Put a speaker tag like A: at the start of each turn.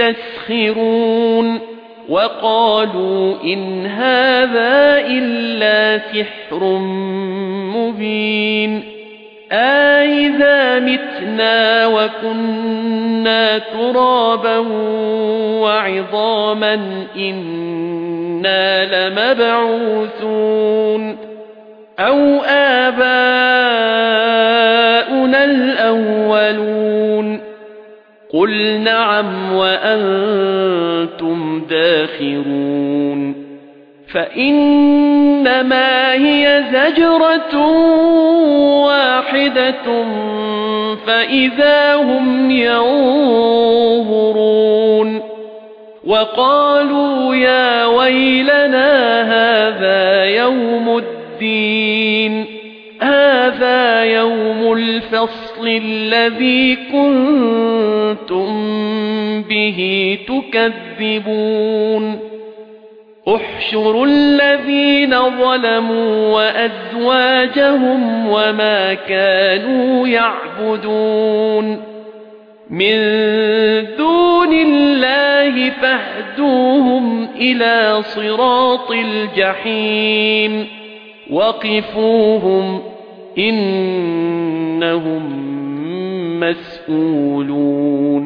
A: يستسخرون وقالوا إن هذا إلا سحر مبين أَإِذَا مِتْنَا وَكُنَّا تُرَابًا وَعِظَامًا إِنَّا لَمَبْعُوثُونَ أَوْ آبَاؤُنَا قُلْ نَعَمْ وَأَنْتُمْ دَاخِرُونَ فَإِنَّمَا هِيَ زَجْرَةٌ واحدة فإذا هم ينظرون وقالوا يا ويلنا هذا يوم الدين الفصل الذي كنتم به تكذبون. احشروا الذين ظلموا وأزواجهم وما كانوا يعبدون. من دون الله فاهدوهم إلى صراط الجحيم. وقفوهم إنهم مسؤولون